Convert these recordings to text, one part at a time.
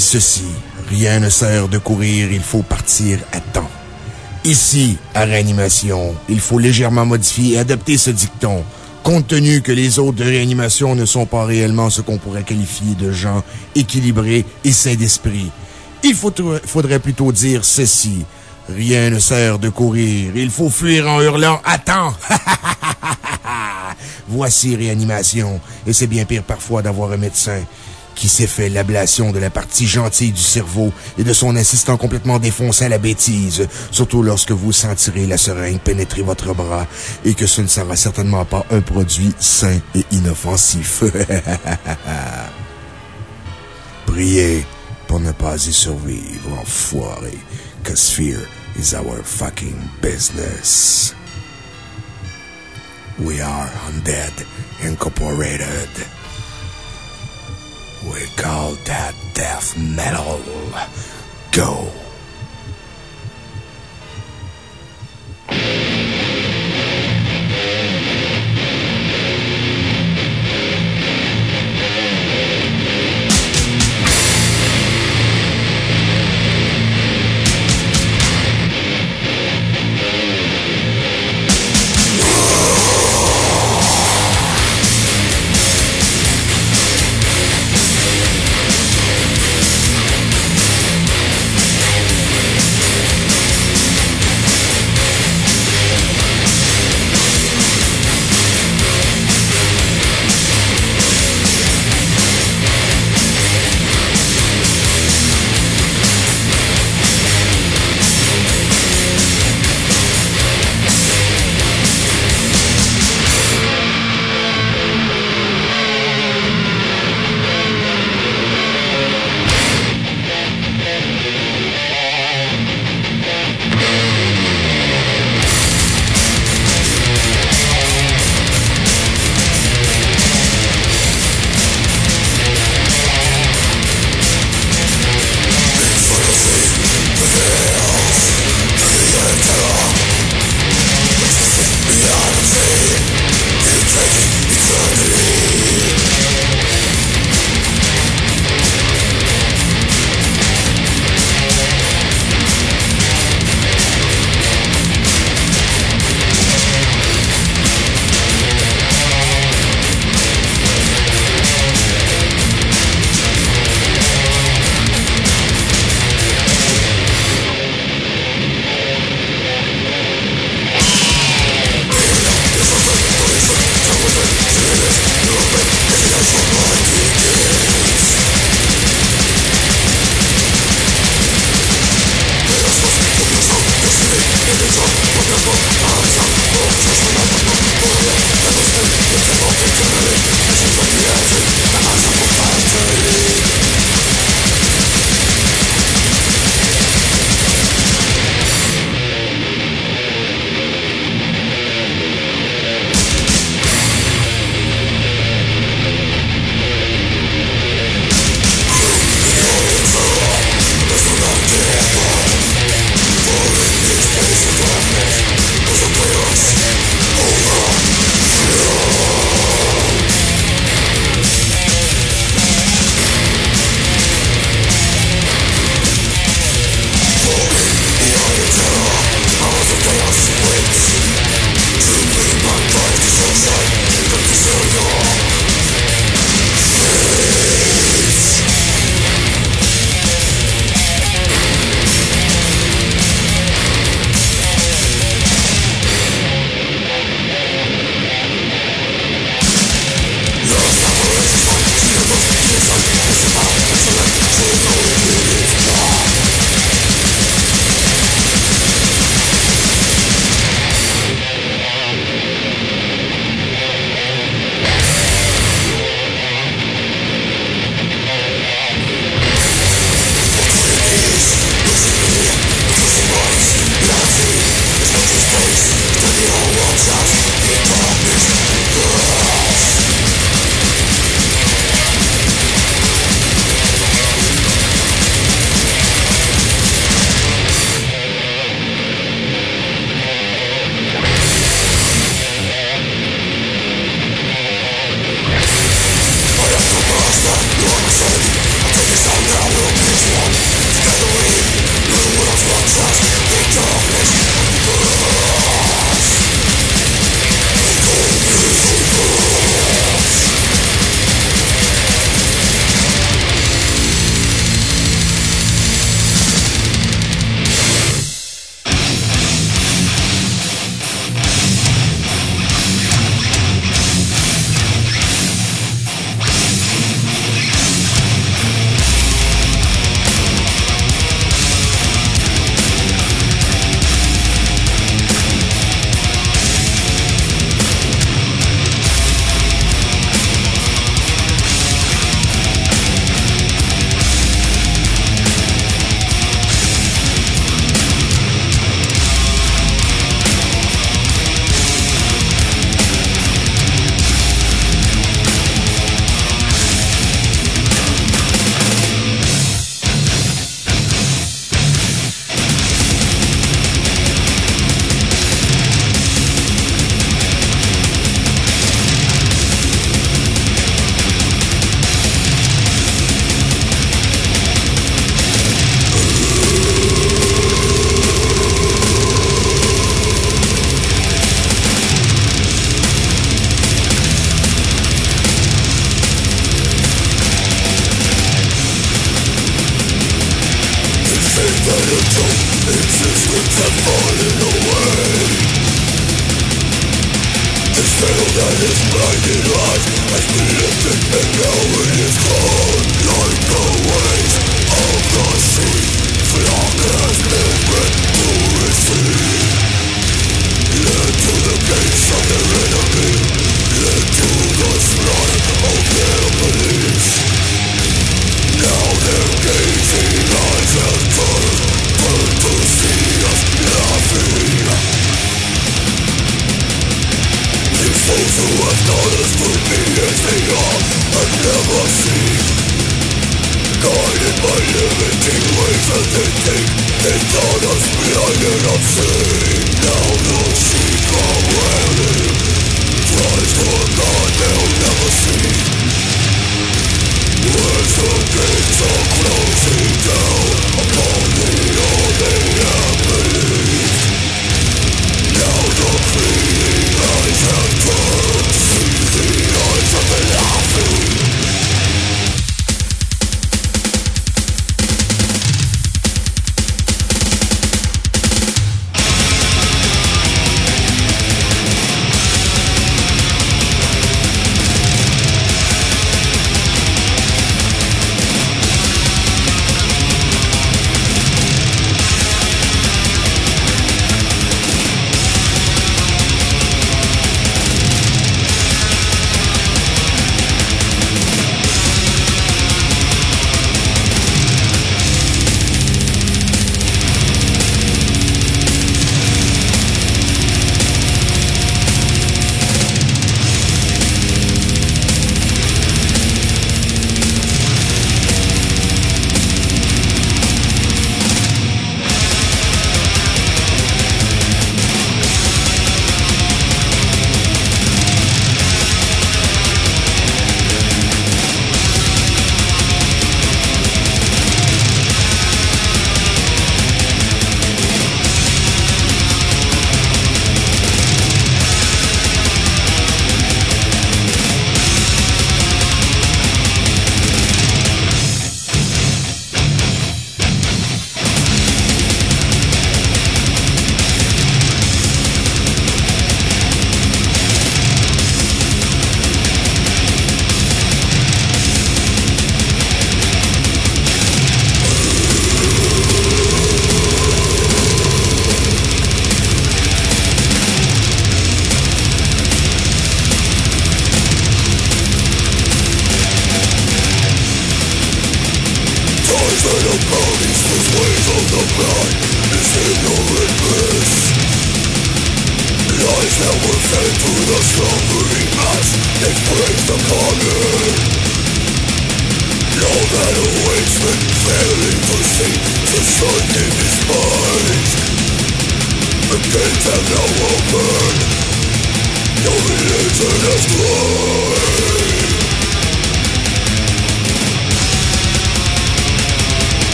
ceci. Rien ne sert de courir, il faut partir à temps. Ici, à Réanimation, il faut légèrement modifier et adapter ce dicton, compte tenu que les autres de Réanimation ne sont pas réellement ce qu'on pourrait qualifier de gens équilibrés et sains d'esprit. Il faudrait plutôt dire ceci. Rien ne sert de courir, il faut fuir en hurlant Attends! Voici Réanimation, et c'est bien pire parfois d'avoir un médecin qui s'est fait l'ablation de la partie gentille du cerveau et de son assistant complètement défoncé à la bêtise, surtout lorsque vous sentirez la seringue pénétrer votre bras et que ce ne sera certainement pas un produit sain et inoffensif. Priez pour ne pas y survivre, enfoiré, cause fear is our fucking business. We are Undead Incorporated. We call that death metal. Go.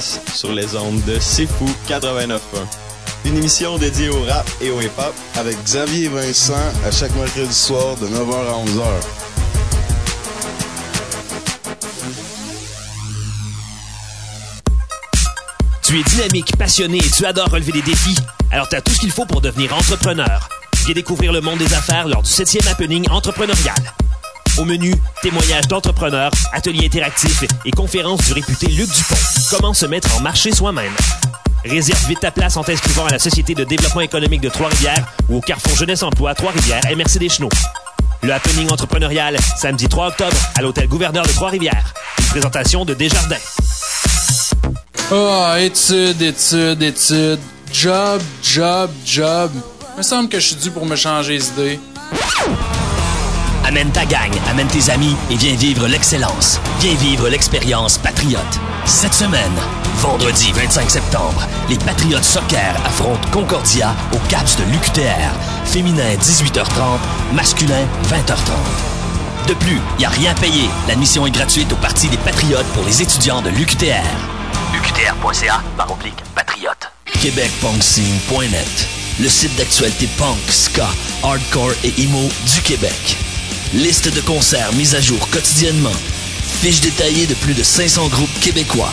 Sur les ondes de C'est Fou 89.1. Une émission dédiée au rap et au hip-hop avec Xavier et Vincent à chaque mercredi soir de 9h à 11h. Tu es dynamique, passionné et tu adores relever des défis? Alors tu as tout ce qu'il faut pour devenir entrepreneur. Viens découvrir le monde des affaires lors du 7e happening entrepreneurial. Au menu, témoignages d'entrepreneurs, ateliers interactifs et conférences du réputé Luc Dupont. Comment se mettre en marché soi-même. Réserve vite ta place en t'inscrivant à la Société de développement économique de Trois-Rivières ou au Carrefour Jeunesse Emploi Trois-Rivières MRC Deschenaux. Le happening entrepreneurial, samedi 3 octobre, à l'hôtel Gouverneur de Trois-Rivières. Une présentation de Desjardins. Ah, oh, études, études, études. Job, job, job. Il me semble que je suis dû pour me changer d'idée. Amène ta gang, amène tes amis et viens vivre l'excellence. Viens vivre l'expérience Patriote. Cette semaine, vendredi 25 septembre, les Patriotes Soccer affrontent Concordia au CAPS de l'UQTR. Féminin 18h30, masculin 20h30. De plus, il n'y a rien payé. L'admission est gratuite au Parti des Patriotes pour les étudiants de l'UQTR. UQTR.ca patriote. Le site d'actualité punk, ska, hardcore et emo du Québec. Liste de concerts mise à jour quotidiennement. Fiche détaillée de plus de 500 groupes québécois.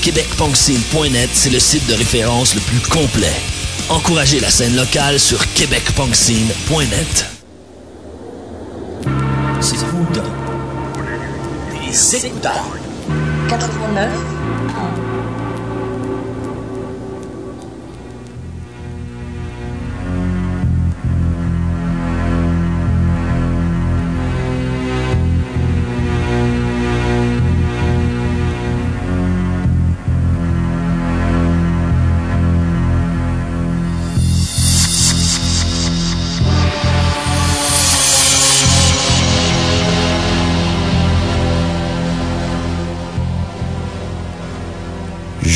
QuébecPunkScene.net, c'est le site de référence le plus complet. Encouragez la scène locale sur QuébecPunkScene.net. C'est vous écouteurs. 89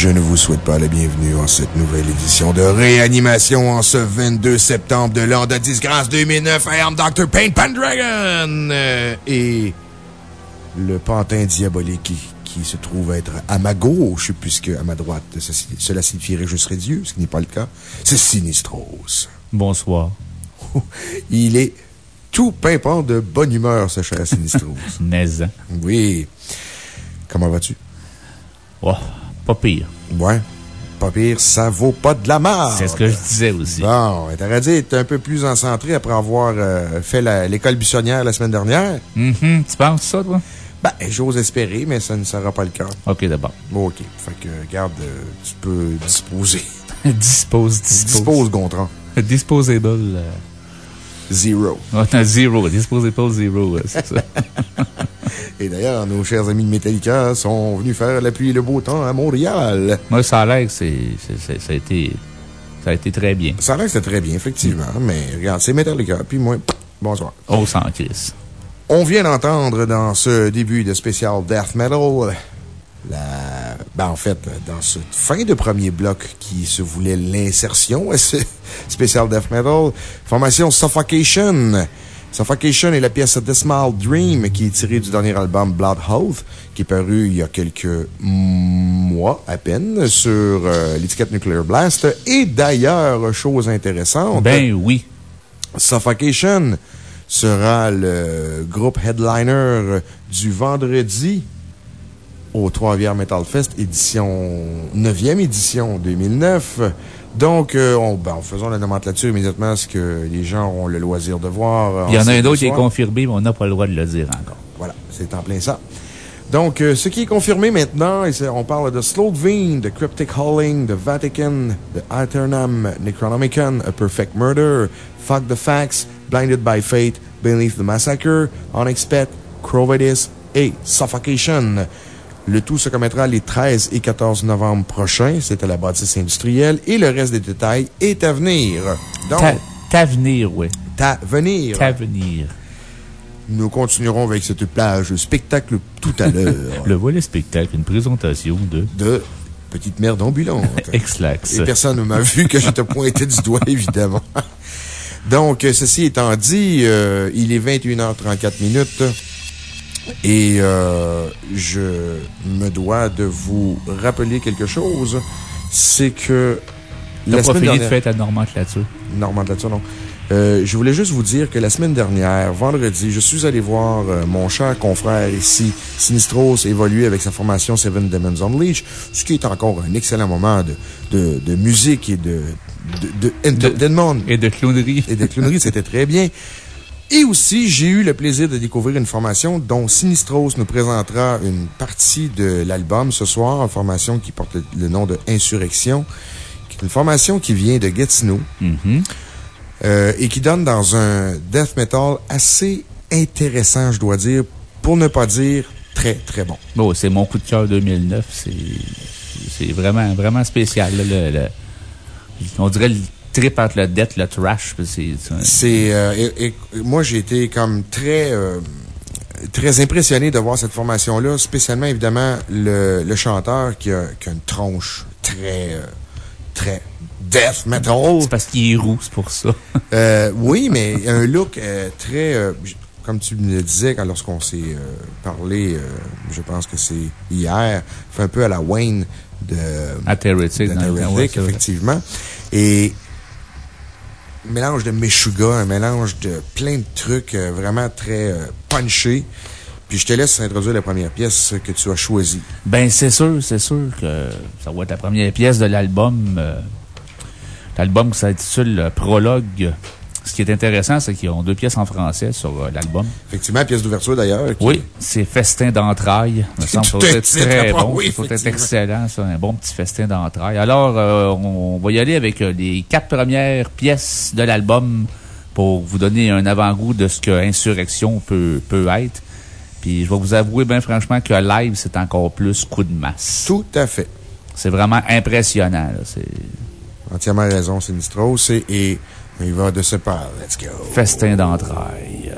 Je ne vous souhaite pas la bienvenue en cette nouvelle édition de réanimation en ce 22 septembre de l'an de disgrâce 2009. I am Dr. Pain Pendragon! Euh, et le pantin diabolique qui, se trouve être à ma gauche, puisque à ma droite, cela signifierait je serais Dieu, ce qui n'est pas le cas. C'est Sinistros. Bonsoir. Il est tout pimpant de bonne humeur, ce cher Sinistros. Naise. Oui. Comment vas-tu? Oh, pas pire. Ouais. pas pire, ça vaut pas de la marde. C'est ce que je disais aussi. Bon, t'aurais dit être un peu plus encentré après avoir euh, fait l'école buissonnière la semaine dernière. Mhm. Tu penses ça, toi? Ben, j'ose espérer, mais ça ne sera pas le cas. OK, d'abord. Bon, OK. Fait que, regarde, euh, tu peux disposer. dispose, dispose. Dispose, Gontran. Disposable. euh, Zero. oh, non, zero. Disposable zero, c'est ça. Et d'ailleurs, nos chers amis de Metallica sont venus faire la pluie et le beau temps à Montréal. Moi, ça a l'air que c'est, ça, a été, ça a été très bien. Ça a l'air que c'était très bien, effectivement. Mais regarde, c'est Metallica. Puis moi, bonsoir. Oh, sans crise. On vient d'entendre dans ce début de spécial Death Metal, la, ben en fait, dans cette fin de premier bloc qui se voulait l'insertion à ce spécial Death Metal, formation Suffocation. Suffocation est la pièce Dismal Dream qui est tirée du dernier album Bloodhound, qui est paru il y a quelques mois à peine sur euh, l'étiquette Nuclear Blast. Et d'ailleurs, chose intéressante. Ben oui. Suffocation sera le groupe headliner du vendredi au Trois-Rivières Metal Fest, édition, 9e édition 2009. Donc, euh, on, ben, faisons la nomenclature immédiatement, ce que les gens auront le loisir de voir. Il y en a un autre qui est confirmé, mais on n'a pas le droit de le dire encore. Voilà, c'est en plein ça. Donc, euh, ce qui est confirmé maintenant, et on parle de Slovene, de Cryptic Hauling, de Vatican, de Aeternam, Necronomicon, A Perfect Murder, Fuck the Facts, Blinded by Fate, Beneath the Massacre, Unexpect, Crovidis et Suffocation. Le tout se commettra les 13 et 14 novembre prochains. C'est à la bâtisse industrielle et le reste des détails est à venir. Donc, Ta- T'avenir, oui. à venir. T'avenir. Nous continuerons avec cette plage spectacle tout à l'heure. Le volet spectacle, une présentation de de Petite Merde Ambulante. X-Lax. Et personne ne m'a vu que je te pointais du doigt, évidemment. Donc, ceci étant dit, euh, il est 21h34 minutes et euh, je me dois de vous rappeler quelque chose. C'est que T'as semaine fini de dernière... faire ta nomenclature. Normand de là-dessus, non. Euh, je voulais juste vous dire que la semaine dernière, vendredi, je suis allé voir euh, mon cher confrère ici, Sinistros, évoluer avec sa formation Seven Demons Unleashed, ce qui est encore un excellent moment de, de, de musique et de, de, de entertainment. Et de clownerie. Et de clownerie, c'était très bien. Et aussi, j'ai eu le plaisir de découvrir une formation dont Sinistros nous présentera une partie de l'album ce soir, une formation qui porte le, nom de Insurrection, qui est une formation qui vient de Gatineau. Mhm. Euh, et qui donne dans un death metal assez intéressant, je dois dire, pour ne pas dire très, très bon. Bon, c'est mon coup de cœur 2009. C'est c'est vraiment, vraiment spécial. là, le- le- on dirait le trip entre le death, le trash. c'est- euh, et- et moi, j'ai été comme très, euh, très impressionné de voir cette formation-là, spécialement, évidemment, le, le chanteur qui a, qui a une tronche très, euh, très death metal. C'est parce qu'il est roux, c'est pour ça. Euh, oui, mais un look très, euh, comme tu me le disais lorsqu'on s'est euh, parlé, euh, je pense que c'est hier, fait un peu à la Wayne de Athérétique, effectivement. Et mélange de Meshuga, un mélange de plein de trucs euh, vraiment très euh, punchés. Puis je te laisse introduire la première pièce que tu as choisie. Ben, c'est sûr, c'est sûr que ça va être la première pièce de l'album. euh, l'album qui s'intitule Prologue. Ce qui est intéressant, c'est qu'ils ont deux pièces en français sur euh, l'album. Effectivement, pièce d'ouverture d'ailleurs. qui- Oui, c'est Festin d'entrailles. Me semble être très bon. oui, doit être excellent, ça. Un bon petit festin d'entrailles. Alors, euh, on va y aller avec euh, les quatre premières pièces de l'album pour vous donner un avant-goût de ce que Insurrection peut, peut être. Puis, je vais vous avouer, bien franchement, que live, c'est encore plus coup de masse. Tout à fait. C'est vraiment impressionnant, là. Entièrement raison, Sinistros. Et, et il va de ce pas. Let's go. festin d'entrailles.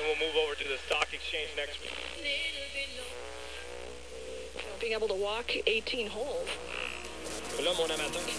And we'll move over to the stock exchange next week. Being able to walk 18 holes. Là, mon amateur.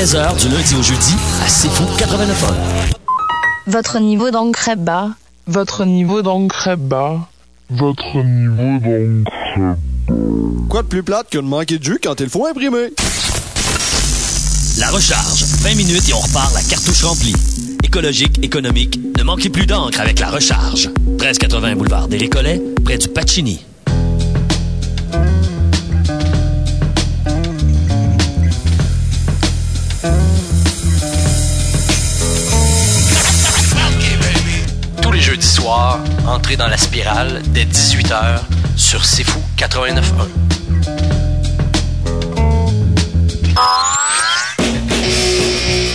13h du lundi au jeudi à C'est Fou 89 Votre niveau d'encre est bas. Votre niveau d'encre est bas. Votre niveau d'encre est bas. Quoi de plus plate que de manquer de jus quand il faut imprimer? La recharge. 20 minutes et on repart la cartouche remplie. Écologique, économique, ne manquez plus d'encre avec la recharge. 1380 boulevard des Récollets, près du Pacini. Entrez dans la spirale dès 18h sur C'est Fou 89.1.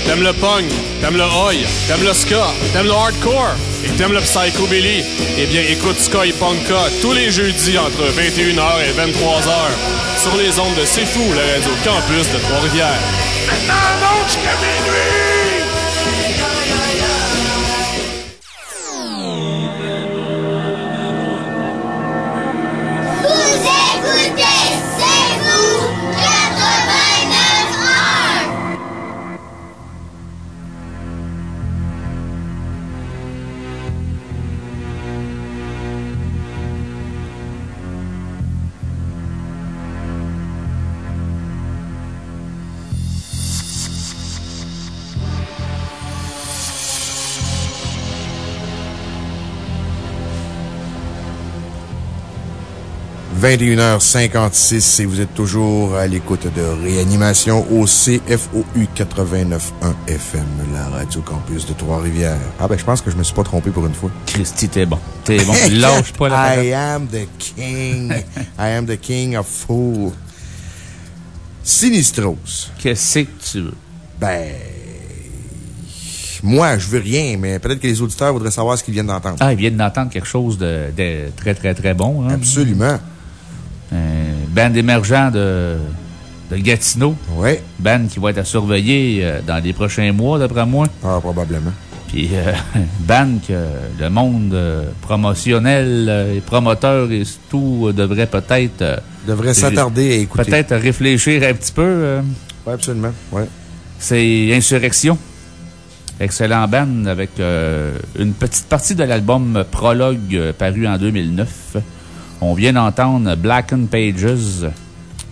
T'aimes le punk, t'aimes le oi, t'aimes le ska, t'aimes le hardcore et t'aimes le psychobilly? Eh bien, écoute Ska et Punka tous les jeudis entre 21h et 23h sur les ondes de C'est Fou, la radio campus de Trois-Rivières. Maintenant, 21h56 et vous êtes toujours à l'écoute de réanimation au CFOU 89.1 FM, la radio campus de Trois-Rivières. Ah ben, je pense que je me suis pas trompé pour une fois. Christy, t'es bon. T'es bon. Lâche pas la I am the king. I am the king of fool. Sinistros. Qu'est-ce que tu veux? Ben. Moi, je veux rien, mais peut-être que les auditeurs voudraient savoir ce qu'ils viennent d'entendre. Ah, ils viennent d'entendre quelque chose de, de très, très, très bon. hein? Absolument. Band émergent de, de Gatineau. Oui. Band qui va être à surveiller euh, dans les prochains mois, d'après moi. Ah, probablement. Puis, euh, band que le monde euh, promotionnel et promoteur et tout devrait peut-être. Devrait s'attarder à écouter. Peut-être réfléchir un petit peu. Oui, absolument. Ouais. C'est Insurrection. Excellent band avec euh, une petite partie de l'album Prologue euh, paru en 2009. On vient d'entendre Blackened Pages.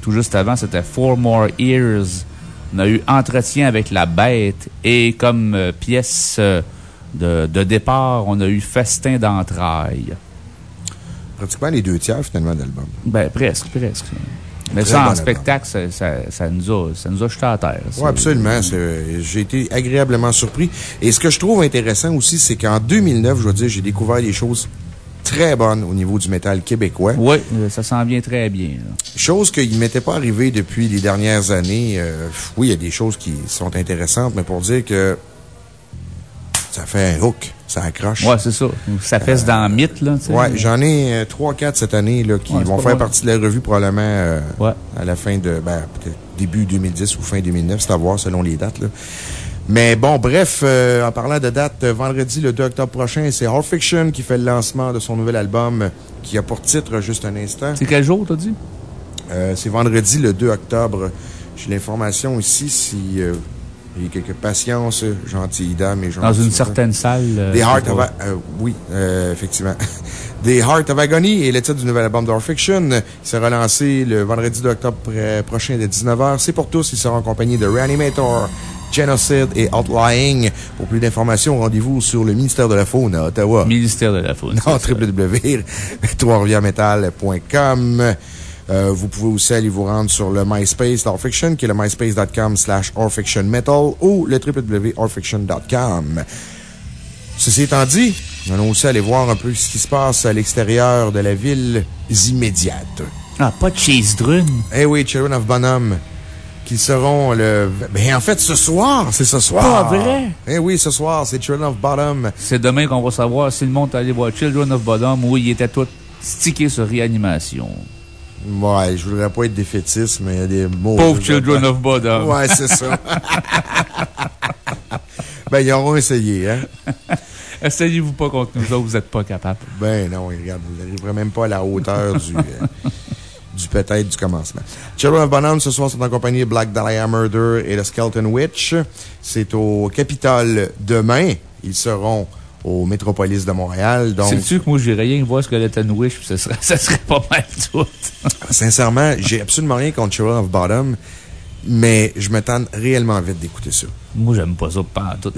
Tout juste avant, c'était Four More Years. On a eu Entretien avec la bête et comme euh, pièce euh, de, de départ, on a eu Festin d'entrailles. Pratiquement les deux tiers, finalement, d'album. Ben, presque, presque. Mais ça, en spectacle, ça, ça, ça nous a, ça nous a jeté à terre. Oui, absolument. J'ai été agréablement surpris. Et ce que je trouve intéressant aussi, c'est qu'en 2009, je dois dire, j'ai découvert des choses très bonnes au niveau du métal québécois. Oui, ça s'en vient très bien. là. Chose qu'il ne m'était pas arrivé depuis les dernières années. Euh, oui, il y a des choses qui sont intéressantes, mais pour dire que ça fait un hook, ça accroche. Ouais, c'est ça. Ça fesse dans le mythe, là. Ouais, j'en ai euh, trois, quatre cette année là, qui Ouais, vont faire partie de la revue probablement euh, à la fin de. Ben, peut-être début 2010 ou fin 2009, c'est à voir selon les dates. Là. Mais bon, bref, euh, en parlant de date, euh, vendredi le 2 octobre prochain, c'est Hard Fiction qui fait le lancement de son nouvel album euh, qui a pour titre juste un instant. C'est quel jour, t'as dit? Euh, c'est vendredi le 2 octobre. J'ai l'information ici si. euh, il y a quelques patience, gentilles dames et gentils. Dans une certaine salle. The Heart of... euh, oui, euh, effectivement. The Heart of Agony est le titre du nouvel album d'Or Fiction. Il sera lancé le vendredi 2 octobre pr- prochain de 19h. C'est pour tous. Il sera en compagnie de Reanimator, Genocide et Outlying. Pour plus d'informations, rendez-vous sur le ministère de la Faune à Ottawa. Ministère de la Faune. Non, www.troisrivieresmetal.com. Euh, vous pouvez aussi aller vous rendre sur le MySpace d'Orfiction, qui est le myspace.com slash orfictionmetal ou le www.orfiction.com. Ceci étant dit, nous allons aussi aller voir un peu ce qui se passe à l'extérieur de la ville immédiate. Ah, pas de Cheese Drune. Eh oui, Children of Bonhomme. Qui seront le. Ben, en fait, ce soir, c'est ce soir. Pas vrai? Eh oui, ce soir, c'est Children of Bottom. C'est demain qu'on va savoir si le monde est allé voir Children of Bodom où il était tout stické sur réanimation. Ouais, je voudrais pas être défaitiste, mais il y a des mots. Pauvre Children of Bodom. Ouais, c'est ça. ben, ils auront essayé, hein. Essayez-vous pas contre nous autres, vous êtes pas capable. Ben non, regarde, vous n'arriverez même pas à la hauteur du, euh, du peut-être du commencement. Children of Bonham, ce soir, sont en compagnie de Black Dahlia Murder et The Skeleton Witch. C'est au Capitole demain. Ils seront au Métropolis de Montréal. Donc, C'est sûr que moi, j'irais rien voir Skeleton puis ça serait, ça serait pas mal tout. sincèrement, j'ai absolument rien contre Children of Bottom, mais je me tente réellement vite d'écouter ça. Moi, j'aime pas ça pas tout.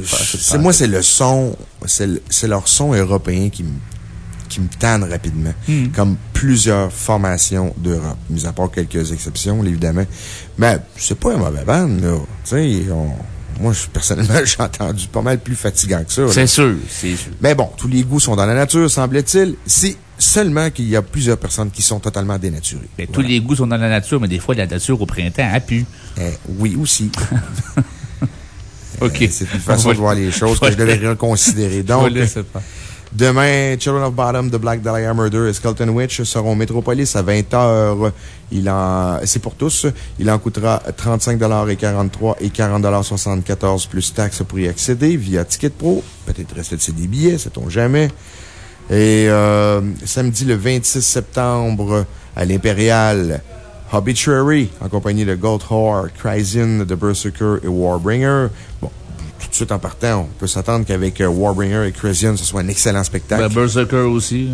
Moi, c'est le son, c'est leur son européen qui me qui me tanne rapidement. Hmm. Comme plusieurs formations d'Europe, mis à part quelques exceptions, évidemment. Mais c'est pas un mauvais band, là. Tu sais, on- moi, je- personnellement, j'ai entendu pas mal plus fatigant que ça. C'est sûr, c'est sûr. Mais bon, tous les goûts sont dans la nature, semble-t-il. C'est seulement qu'il y a plusieurs personnes qui sont totalement dénaturées. Ben, Tous les goûts sont dans la nature, mais des fois, la nature au printemps, elle pue. oui, aussi. OK. Euh, C'est une façon de voir les choses que je devrais reconsidérer. Donc, Je faire. Demain, Children of Bottom, The Black Dahlia Murder et Skeleton Witch seront au Métropolis à 20h. Il en, c'est pour tous. Il en coûtera 35 et 43 et 40 74 plus taxes pour y accéder via Ticket Pro. Peut-être reste des billets, sait-on jamais. Et, euh, samedi le 26 septembre à l'Impérial, Obituary, en compagnie de Gold Whore, Cryzin, The Berserker et Warbringer. Bon, tout de suite en partant, on peut s'attendre qu'avec euh, Warbringer et Cryzin, ce soit un excellent spectacle. Ben, Berserker aussi.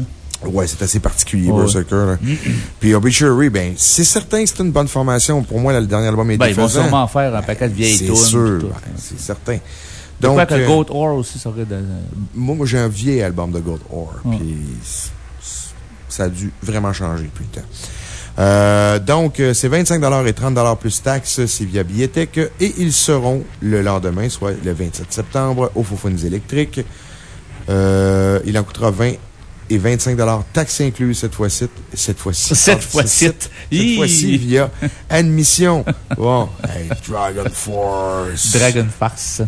Ouais, c'est assez particulier, Ouais. Berserker. là. Puis Obituary, ben, c'est certain que c'est une bonne formation. Pour moi, là, le dernier album est Ben, ils vont sûrement faire un paquet de vieilles C'est tunes. sûr, puis tout. ben, c'est certain. De quoi que euh, Goat Ore aussi serait de. moi, moi, j'ai un vieil album de Gold Ore. Ouais. Puis ça a dû vraiment changer depuis le temps. Euh, donc, euh, c'est 25 et 30 plus taxes, c'est via Billetech. Et ils seront le lendemain, soit le 27 septembre, au Faux électriques. Euh, il en coûtera 20 et 25 taxes incluses cette fois-ci. Cette fois-ci. Cette fois-ci. Cette fois-ci via admission. Bon, hey, Dragon Force. Dragon Farce.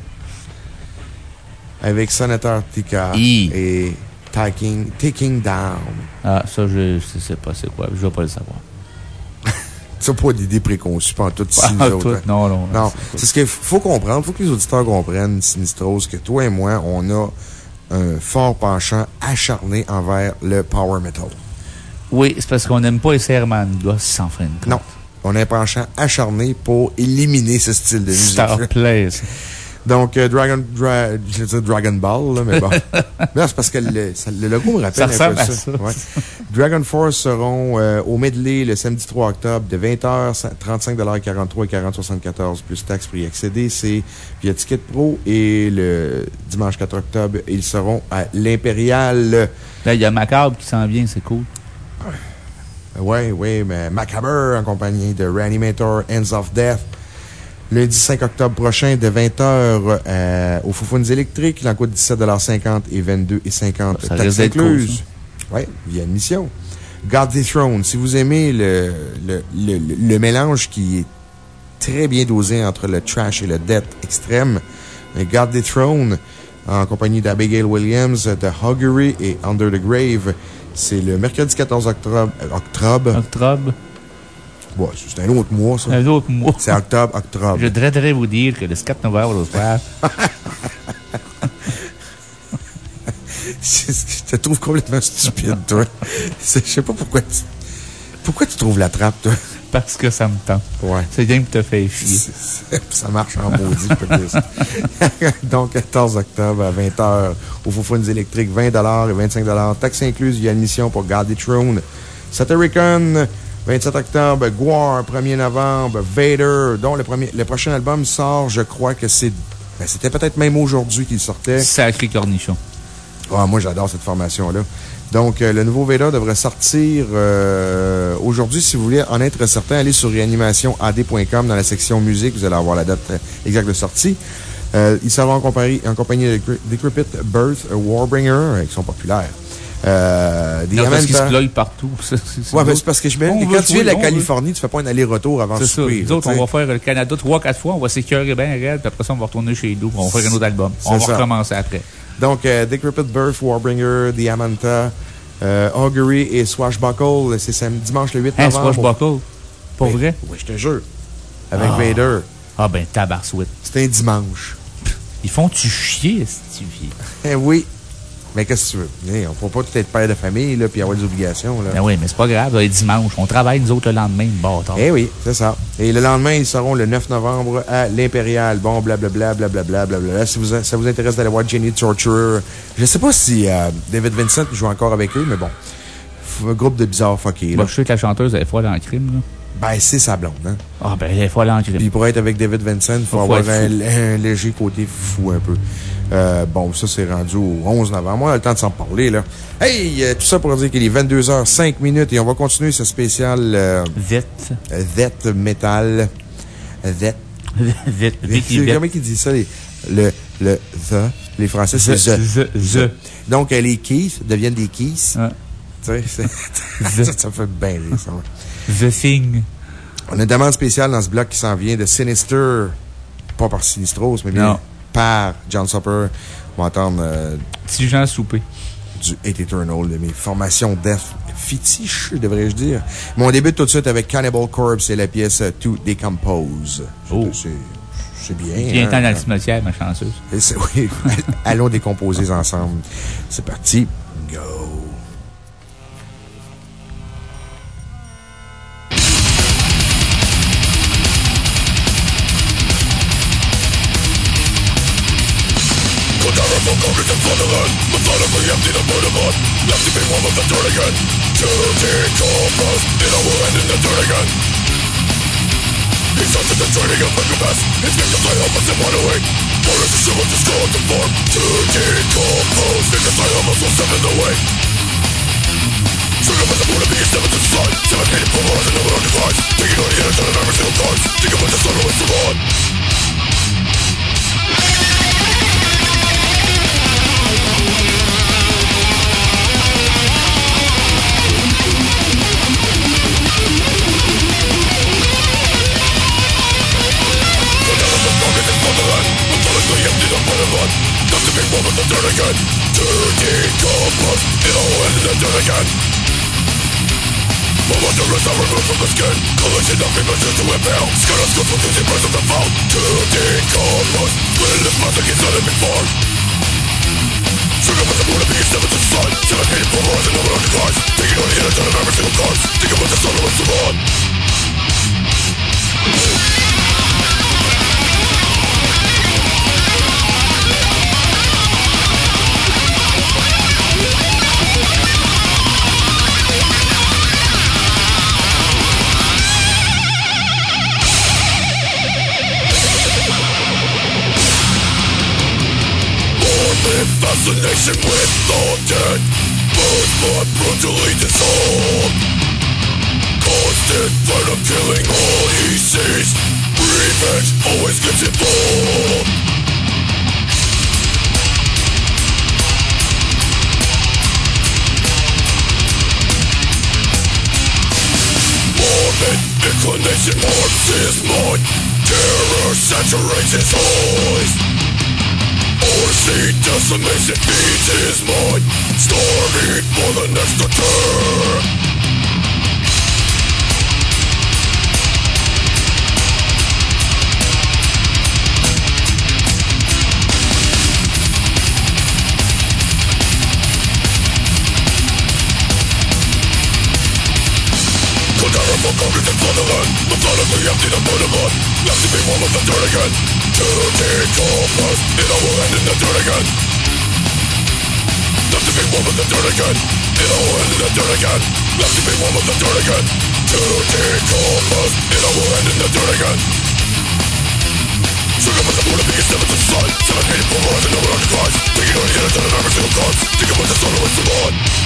Avec Senator Tika et Taking, Taking Down. Ah, ça, je je sais pas c'est quoi. Je vais pas le savoir. N'as pas d'idée préconçue, pas en tout, tout, hein. non, non, Non, c'est ce qu'il faut comprendre. Il faut que les auditeurs comprennent, Sinistros, que toi et moi, on a un fort penchant acharné envers le power metal. Oui, c'est parce qu'on n'aime pas les serments fin de compte. Non. On a un penchant acharné pour éliminer ce style de musique. Ça ça. Donc, euh, Dragon, Dra- je dire Dragon Ball, là, mais bon. non, c'est parce que le, ça- le logo me rappelle Ça un peu ça. ça. Ouais. Dragon Force seront euh, au medley le samedi 3 octobre de 20h, 35 43 et 40 74 plus taxes pour y accéder. C'est via Ticket Pro. Et le dimanche 4 octobre, ils seront à l'Impérial. Là, il y a Macabre qui s'en vient, c'est cool. Oui, oui, mais Macabre en compagnie de Reanimator, Ends of Death. Lundi 5 octobre prochain, de 20h euh, aux Foufounes électriques. Il en coûte 17,50 et 22,50 Ça taxes incluses. Oui, via admission. God the Throne. Si vous aimez le, le, le, le- le mélange qui est très bien dosé entre le trash et le death extrême, God the Throne, en compagnie d'Abigail Williams, de Huggery et Under the Grave, c'est le mercredi 14 octobre. octobre. Octobre. C'est un autre mois, ça. Un autre mois. C'est octobre, octobre. Je voudrais vous dire que le 4 novembre au soir, Je te trouve complètement stupide, toi. Je sais pas pourquoi tu. Pourquoi tu trouves la trappe, toi? parce que ça me tente. Ouais. C'est bien que te fait chier. Ça marche en maudit. Donc, 14 octobre à 20h, au Foufounes électriques, 20 et 25 taxes incluses via admission pour garder Throne. Satyricon, 27 octobre, Guar, 1er novembre, Vader, dont le, premier, le prochain album sort, je crois que c'est. ben, C'était peut-être même aujourd'hui qu'il sortait. Sacré cornichon. Ah, moi, j'adore cette formation-là. Donc, euh, le nouveau Veda devrait sortir euh, aujourd'hui. Si vous voulez en être certain, allez sur réanimationad.com dans la section musique. Vous allez avoir la date euh, exacte de sortie. Euh, il sera en compagnie, en compagnie de Decre- Decrepit Birth, Warbringer, qui sont populaires. Euh, Non, parce qu'ils se partout. Ça, c'est- c'est Ouais, ben, c'est parce que je que quand tu de la veut. Californie, tu fais pas un aller-retour avant C'est de souper. Nous autres, on va faire le Canada trois, quatre fois, on va s'écœurer bien raide, puis après ça, on va retourner chez nous, on va faire un autre album. On C'est va recommencer après. Donc, euh, Decrepit Birth, Warbringer, Diamanta, euh, Augury et Swashbuckle, c'est samedi, dimanche le 8 Hein, novembre. Swashbuckle? Pour vrai? Oui, je te jure. Avec Ah. Vader. Ah ben, tabarsouette. C'était un dimanche. Ils font-tu chier, si tu viens? Eh oui. Mais qu'est-ce que tu veux? Hey, on ne peut pas tout être père de famille, là, puis avoir des obligations, là. Ben oui, mais c'est pas grave. là, dimanche, on travaille, nous autres, le lendemain, bâtard. Eh oui, c'est ça. Et le lendemain, ils seront le 9 novembre à l'Impérial. Bon, blablabla, blablabla, blablabla. Si vous, ça vous intéresse d'aller voir Jenny Torture, je sais pas si euh, David Vincent joue encore avec eux, mais bon. Un groupe de bizarres fuckés, je sais que la chanteuse, elle est folle en crime, là. Ben, c'est sa blonde, hein. Ah, ben, elle est folle en crime. Puis pour être avec David Vincent, il faut, Faut avoir un léger côté fou un peu. Euh, bon, ça, c'est rendu au 11 novembre. On a le temps de s'en parler, là. Hey, euh, tout ça pour dire qu'il est 22h05 minutes et on va continuer ce spécial... Euh, Vite. Vette Metal. C'est Vette. Comment ils disent ça? Les, le, le, the. Les Français, c'est The, the. the. Donc, euh, les keys deviennent des keys. Ouais. Tu sais, c'est- ça, ça fait bien rire, ça. The Thing. On a une demande spéciale dans ce bloc qui s'en vient de Sinister. Pas par Sinistros, mais bien Non. Par John Supper. On va entendre euh, Petit Jean du Hate Eternal, de mes formations death fétiches, devrais-je dire. Mais on débute tout de suite avec Cannibal Corpse et la pièce To Decompose. Oh. C'est bien. Bien hein? temps dans le cimetière, ma chanceuse. Oui, allons décomposer ensemble. C'est parti. Go. The thought of re-empty the mood of us Left to be one with the dirt again To decompose, it all will end in the dirt again starts after the training of Megabass It's making fly almost in one away Borders to show to score to form To decompose Making fly almost will step in the way Trigger by the moon of being seven to the sun Seven hated pulverized, more than the world Taking on the energy of every single card. Taking about the sun always to run Endlessly empty the penitent Not to be one with the dirt again To decompose ill and the dirt again Moment the rest are removed from the skin Collection of images to impale Skin of skulls from the price of the foul To decompose Will this magic is not in before Trigger with the moon and begins never to sun Seven hated for over on the Taking on the inner of every single card Thinking about the sun. of what's run Fascination with the dead Birth but brutally dissolved Constant threat of killing all he sees. Revenge always gets involved Morbid inclination warps his mind. Terror saturates his eyes Orsi decimation feeds his mind Starving for the next attack Cadaver for congregate fatherland Methodically empty the murderman Left to be one with the dirt again To decompose It all will end in the dirt again Left to be one with the dirt again It all will end in the dirt again Left to be one with the dirt again To decompose It all will end in the dirt again Sugar with the moon and biggest seven to the sun Seven hated for more than no one cries Thinking on the end of every single cause Thinking about the sun and the on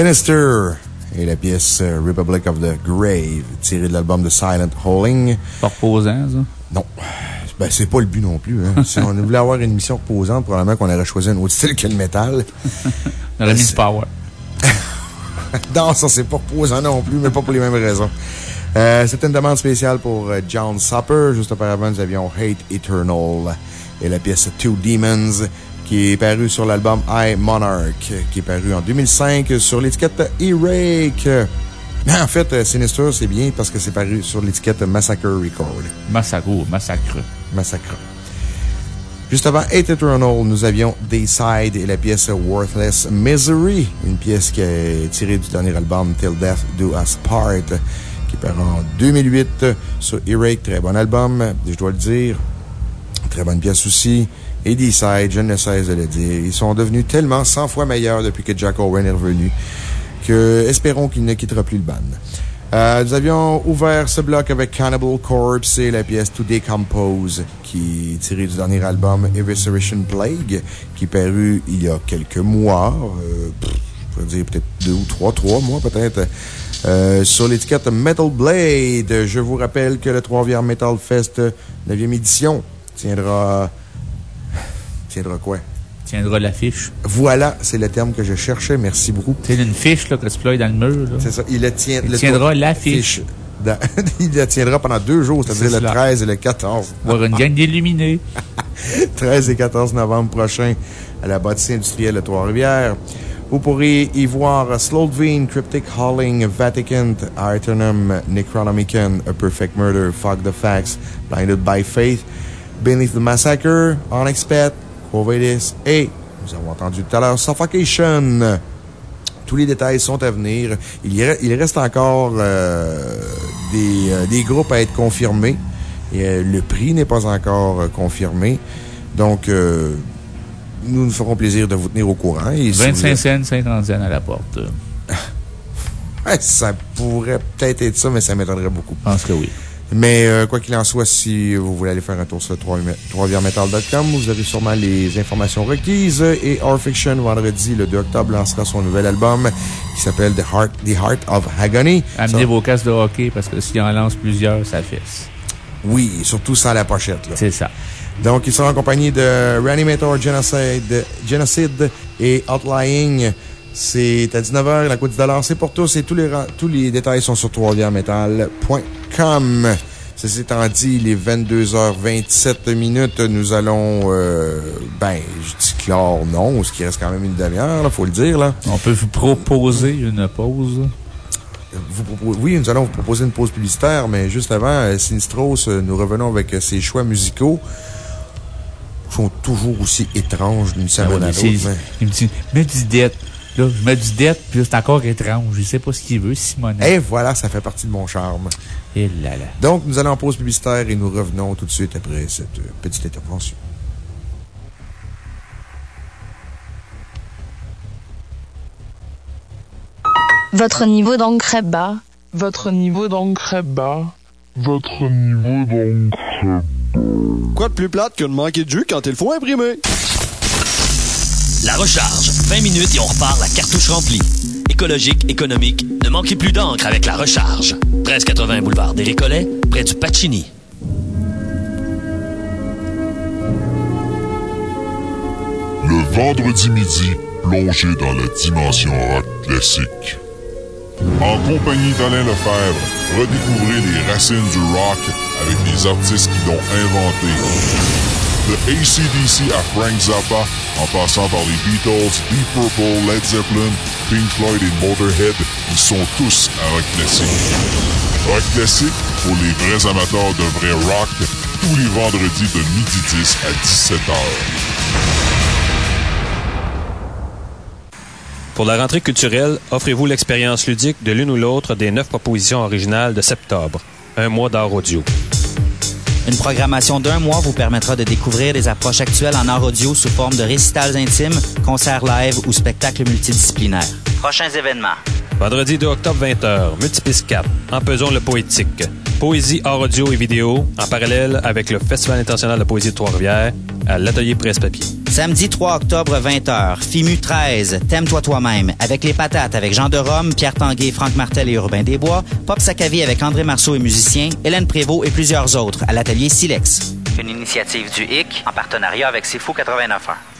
Sinister et la pièce euh, Republic of the Grave, tirée de l'album de Silent Hauling. Pas reposant, ça? Non. Ben, c'est pas le but non plus. Hein. si on voulait avoir une émission reposante, probablement qu'on aurait choisi un autre style que le métal. On aurait mis du power. non, ça, c'est pas reposant non plus, mais pas pour les mêmes raisons. Euh, C'était une demande spéciale pour euh, John Supper. Juste auparavant, nous avions Hate Eternal et la pièce Two Demons qui est paru sur l'album I Monarch, qui est paru en 2005 sur l'étiquette E-Rake. En fait, euh, Sinister, c'est bien parce que c'est paru sur l'étiquette Massacre Record. Massacre, massacre. Massacre. Juste avant Hate Eternal, nous avions Dayside et la pièce Worthless Misery, une pièce qui est tirée du dernier album Till Death Do Us Part, qui est paru en 2008 sur E-Rake. Très bon album, je dois le dire. Très bonne pièce aussi. Et Dayside, je ne cesse de le dire, ils sont devenus tellement 100 fois meilleurs depuis que Jack Owen est revenu que espérons qu'il ne quittera plus le band. Euh, nous avions ouvert ce bloc avec Cannibal Corpse et la pièce To Decompose, qui est tirée du dernier album Evisceration Plague, qui est paru il y a quelques mois, euh, pff, je pourrais dire peut-être deux ou trois, trois mois peut-être, euh, sur l'étiquette Metal Blade. Je vous rappelle que le Trois-Rivières Metal Fest 9e édition tiendra. Tiendra quoi? Tiendra l'affiche. Voilà, c'est le terme que je cherchais. Merci beaucoup. C'est une fiche là, que tu ploies dans le mur. C'est ça. Il, le tient, Il le tiendra l'affiche. dans- il la tiendra pendant deux jours, c'est-à-dire C'est le cela. 13 et le 14. Voir une gang d'illuminés. 13 et 14 novembre prochain à la bâtisse industrielle de Trois-Rivières. Vous pourrez y voir Slowveen, Cryptic Hauling, Vatican, Artenum, Necronomicon, A Perfect Murder, Fog the Facts, Blinded by Faith, Beneath the Massacre, Onyx Pet, Covidis et, nous avons entendu tout à l'heure, Suffocation. Tous les détails sont à venir. Il, y re- il reste encore euh, des, euh, des groupes à être confirmés. Et, euh, le prix n'est pas encore euh, confirmé. Donc, euh, nous nous ferons plaisir de vous tenir au courant. Et si vous 25 êtes- cents, 50 cents à la porte. Ouais, ça pourrait peut-être être ça, mais ça m'étonnerait beaucoup. Je pense que oui. Mais euh, quoi qu'il en soit, si vous voulez aller faire un tour sur le 3viermetal.com, vous avez sûrement les informations requises. Et Our Fiction, vendredi, le 2 octobre, lancera son nouvel album qui s'appelle The Heart, The Heart of Agony. Amenez Ça- vos casques de hockey parce que s'il en lance plusieurs, ça fesse. Oui, surtout sans la pochette. C'est ça. Donc, il sera en compagnie de Reanimator, Genocide, Genocide et Outlying. C'est à 19h, la coûte 10 C'est pour tous et tous les, ra- tous les détails sont sur 3metal.com. Ceci étant dit, il est 22h27 minutes. Nous allons, euh, ben, je dis clore, non, ce qui reste quand même une demi-heure, il faut le dire, là. On peut vous proposer une pause? Vous oui, nous allons vous proposer une pause publicitaire, mais juste avant, euh, Sinistros, euh, nous revenons avec ses choix musicaux. Ils sont toujours aussi étranges d'une Ben mais- Il me dit, mets du dette. Là, je mets du dette, puis là, c'est encore étrange. Je sais pas ce qu'il veut, Simon. Et voilà, ça fait partie de mon charme. Et là là. Donc, nous allons en pause publicitaire et nous revenons tout de suite après cette euh, petite intervention. Votre niveau d'encre est bas. Votre niveau d'encre est bas. Votre niveau d'encre est bas. Quoi de plus plate que de manquer de jus quand il faut imprimer? La recharge. 20 minutes et on repart la cartouche remplie. Écologique, économique, ne manquez plus d'encre avec la recharge. 1380 boulevard des Récollets, près du Pacini. Le vendredi midi, plongez dans la dimension rock classique. En compagnie d'Alain Lefebvre, redécouvrez les racines du rock avec les artistes qui l'ont inventé. De ACDC à Frank Zappa, en passant par les Beatles, Deep Purple, Led Zeppelin, Pink Floyd et Motorhead, ils sont tous à rock classique. Rock classique pour les vrais amateurs de vrai rock, tous les vendredis de midi 10 à 17h. Pour la rentrée culturelle, offrez-vous l'expérience ludique de l'une ou l'autre des neuf propositions originales de septembre. Un mois d'art audio. Une programmation d'un mois vous permettra de découvrir les approches actuelles en art audio sous forme de récitals intimes, concerts live ou spectacles multidisciplinaires. Prochains événements. Vendredi 2 octobre 20h, Multipiste 4, Empesons le poétique. Poésie, art audio et vidéo, en parallèle avec le Festival international de poésie de Trois-Rivières, à l'Atelier Presse-Papier. Samedi 3 octobre, 20h, FIMU 13, T'aimes-toi toi-même, avec les patates avec Jean de Rome, Pierre Tanguay, Franck Martel et Urbain Desbois, Pop Sacavie avec André Marceau et musicien, Hélène Prévost et plusieurs autres. À l'atelier Silex. Une initiative du HIC en partenariat avec C'est Fou 89.1.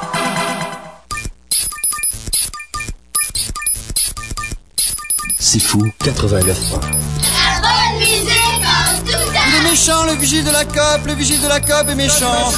C'est fou, 89 La bonne musique en tout temps. Il est méchant, le vigile de la COP, le vigile de la COP est méchant.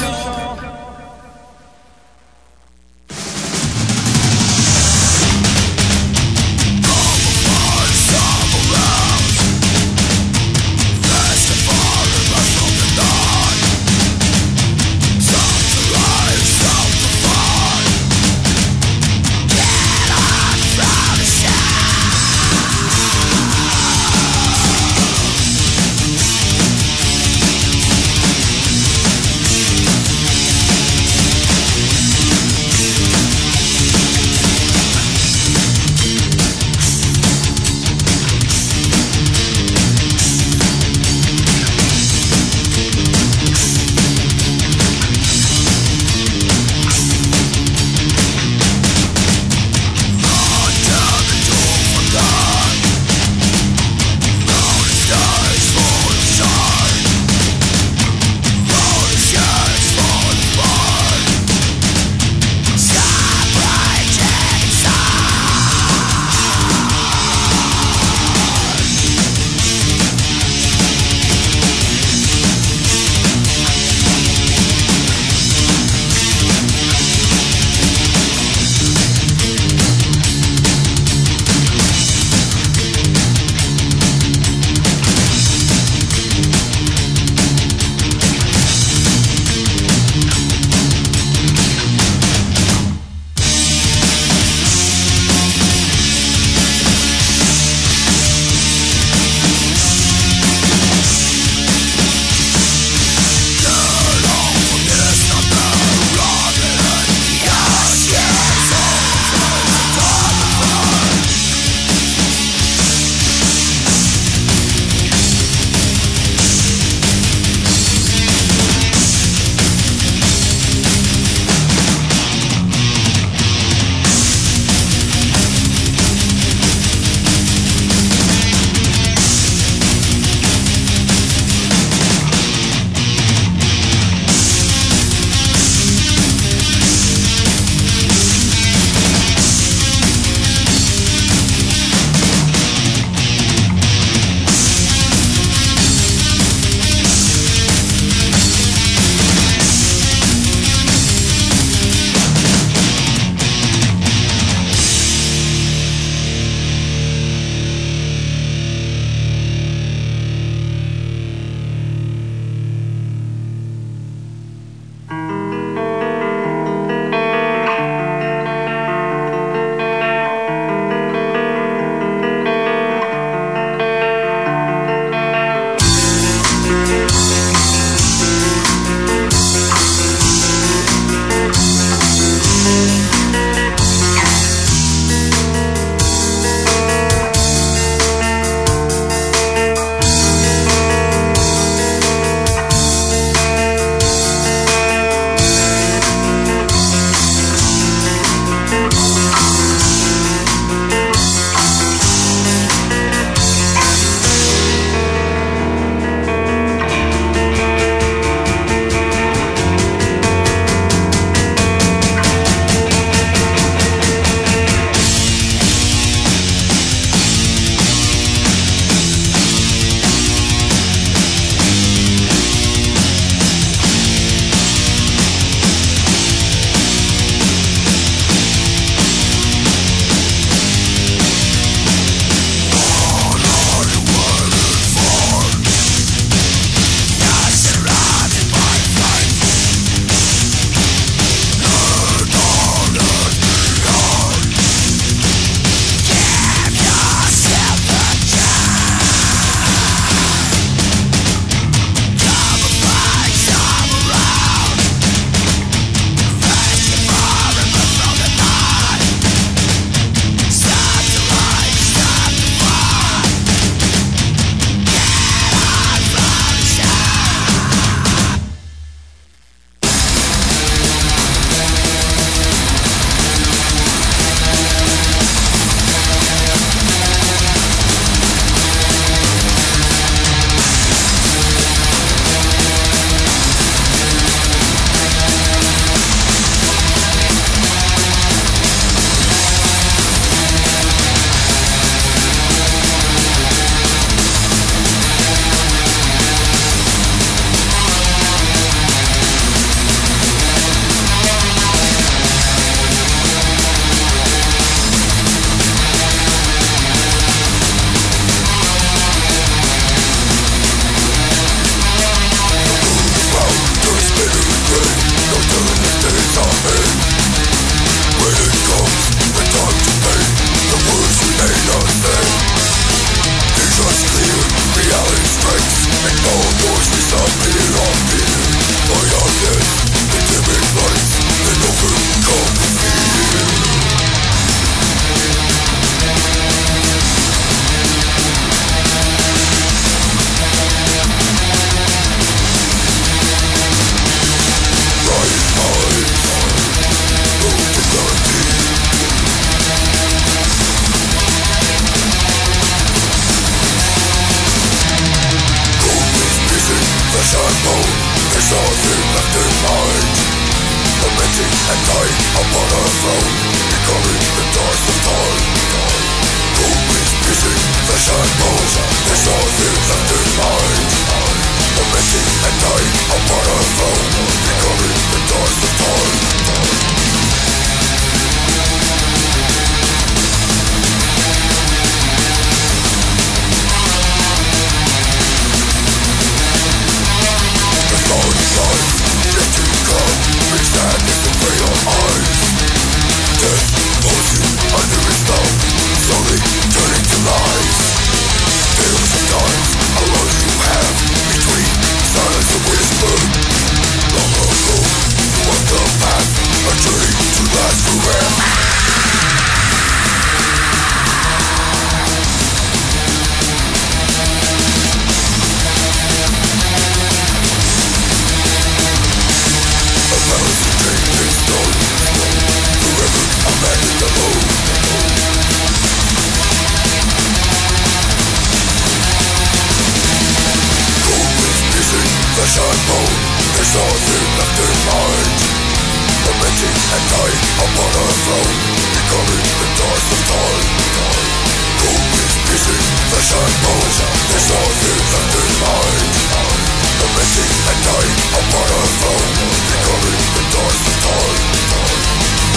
left behind A meeting and dying upon a throne Becoming the dust of time Who is missing the shackles There's nothing left behind A meeting and dying upon a throne Becoming the dust of time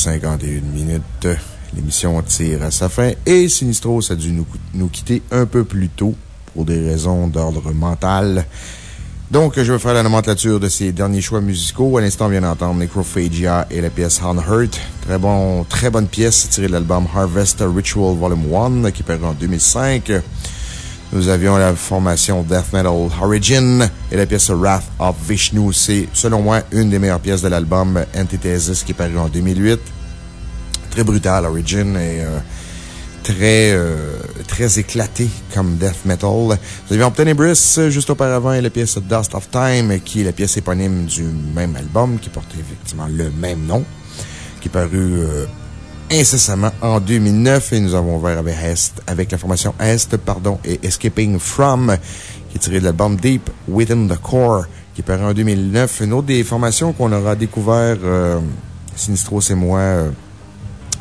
22h51 minutes. L'émission tire à sa fin et Sinistros a dû nous, nous quitter un peu plus tôt pour des raisons d'ordre mental. Donc, je vais faire la nomenclature de ses derniers choix musicaux. À l'instant, on vient d'entendre Necrophagia et la pièce Unhurt. Très bon, très bonne pièce tirée de l'album Harvest Ritual Volume 1 qui est paru en 2005. Nous avions la formation Death Metal Origin et la pièce Wrath of Vishnu. C'est, selon moi, une des meilleures pièces de l'album Antithesis qui est paru en 2008. Très brutal, Origin, et euh, très, euh, très éclaté comme death metal. Nous avions Tenebris juste auparavant et la pièce Dust of Time, qui est la pièce éponyme du même album, qui portait effectivement le même nom, qui est paru euh, incessamment en 2009. Et nous avons ouvert avec, avec la formation Est, pardon, et Escaping From, qui est tiré de l'album Deep Within the Core, qui est paru en 2009. Une autre des formations qu'on aura découvert, euh, Sinistros et moi, euh,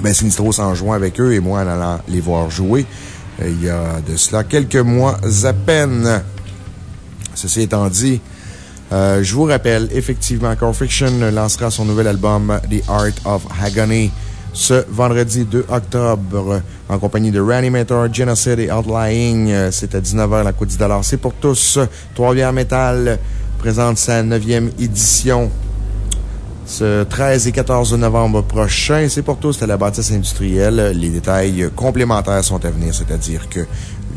ben, Sinistros en jouant avec eux et moi en allant les voir jouer, euh, il y a de cela quelques mois à peine. Ceci étant dit, je vous rappelle, effectivement, Core Fiction lancera son nouvel album The Art of Agony ce vendredi 2 octobre en compagnie de Reanimator, Genocide et Outlying. Euh, C'est à 19h la Côte d'Or. C'est pour tous. Trois-Bières Metal présente sa neuvième édition ce 13 et 14 novembre prochain. C'est pour tous à la bâtisse industrielle. Les détails complémentaires sont à venir, c'est-à-dire que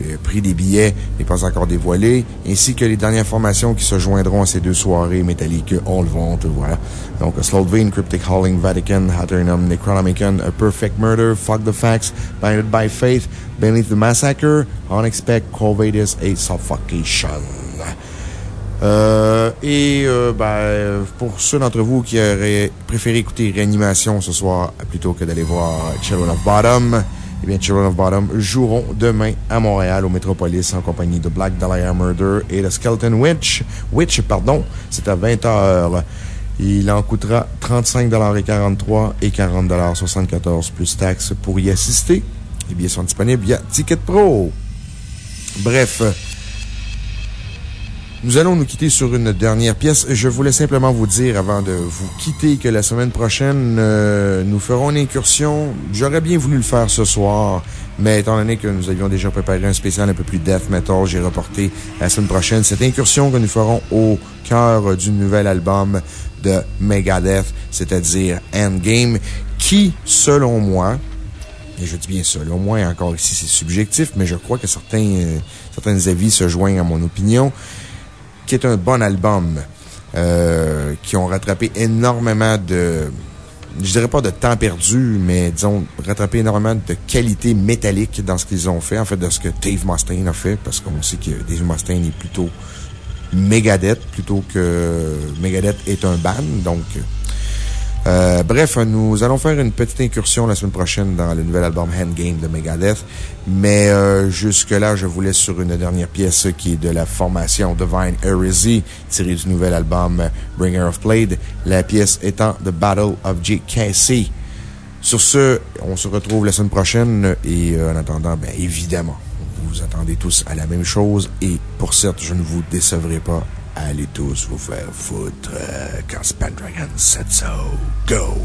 le prix des billets n'est pas encore dévoilé, ainsi que les dernières formations qui se joindront à ces deux soirées métalliques On le voilà. Donc, Slowvein, Cryptic Hauling, Vatican, Haternum, Necronomicon, A Perfect Murder, Fuck the Facts, Binded by Faith, Beneath the Massacre, Unexpect, Corvadis et Suffocation. Euh, et euh, ben, pour ceux d'entre vous qui auraient préféré écouter Réanimation ce soir plutôt que d'aller voir Children of Bottom, eh bien, Children of Bottom joueront demain à Montréal, au Métropolis, en compagnie de Black Dahlia Murder et de Skeleton Witch. Witch, pardon. C'est à 20 h. Il en coûtera 35,43 et 40,74 plus taxes pour y assister. Les billets sont disponibles via Ticket Pro. Bref. Nous allons nous quitter sur une dernière pièce. Je voulais simplement vous dire, avant de vous quitter, que la semaine prochaine, euh, nous ferons une incursion. J'aurais bien voulu le faire ce soir, mais étant donné que nous avions déjà préparé un spécial un peu plus death metal, j'ai reporté la semaine prochaine cette incursion que nous ferons au cœur du nouvel album de Megadeth, c'est-à-dire Endgame, qui, selon moi, et je dis bien selon moi, encore ici c'est subjectif, mais je crois que certains, euh, certains avis se joignent à mon opinion, qui est un bon album, euh, qui ont rattrapé énormément de, je dirais pas de temps perdu, mais disons, rattrapé énormément de qualité métallique dans ce qu'ils ont fait, en fait, de ce que Dave Mustaine a fait, parce qu'on sait que Dave Mustaine est plutôt Megadeth plutôt que Megadeth est un band, donc. Euh, bref, nous allons faire une petite incursion la semaine prochaine dans le nouvel album Handgame de Megadeth. Mais euh, jusque-là, je vous laisse sur une dernière pièce qui est de la formation Divine Heresy, tirée du nouvel album Bringer of Blade. La pièce étant The Battle of J.K.C. Sur ce, on se retrouve la semaine prochaine et euh, en attendant, bien évidemment, vous attendez tous à la même chose et pour certes, je ne vous décevrai pas. Allez tous vous faire foutre quand Spandragon said so. Go!